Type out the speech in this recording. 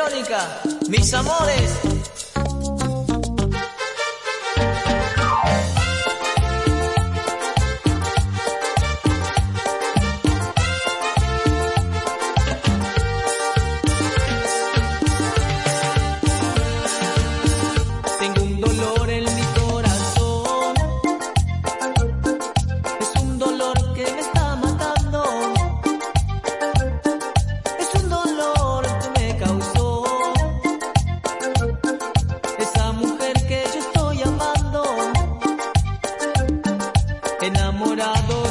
Verónica, mis amores. enamorado.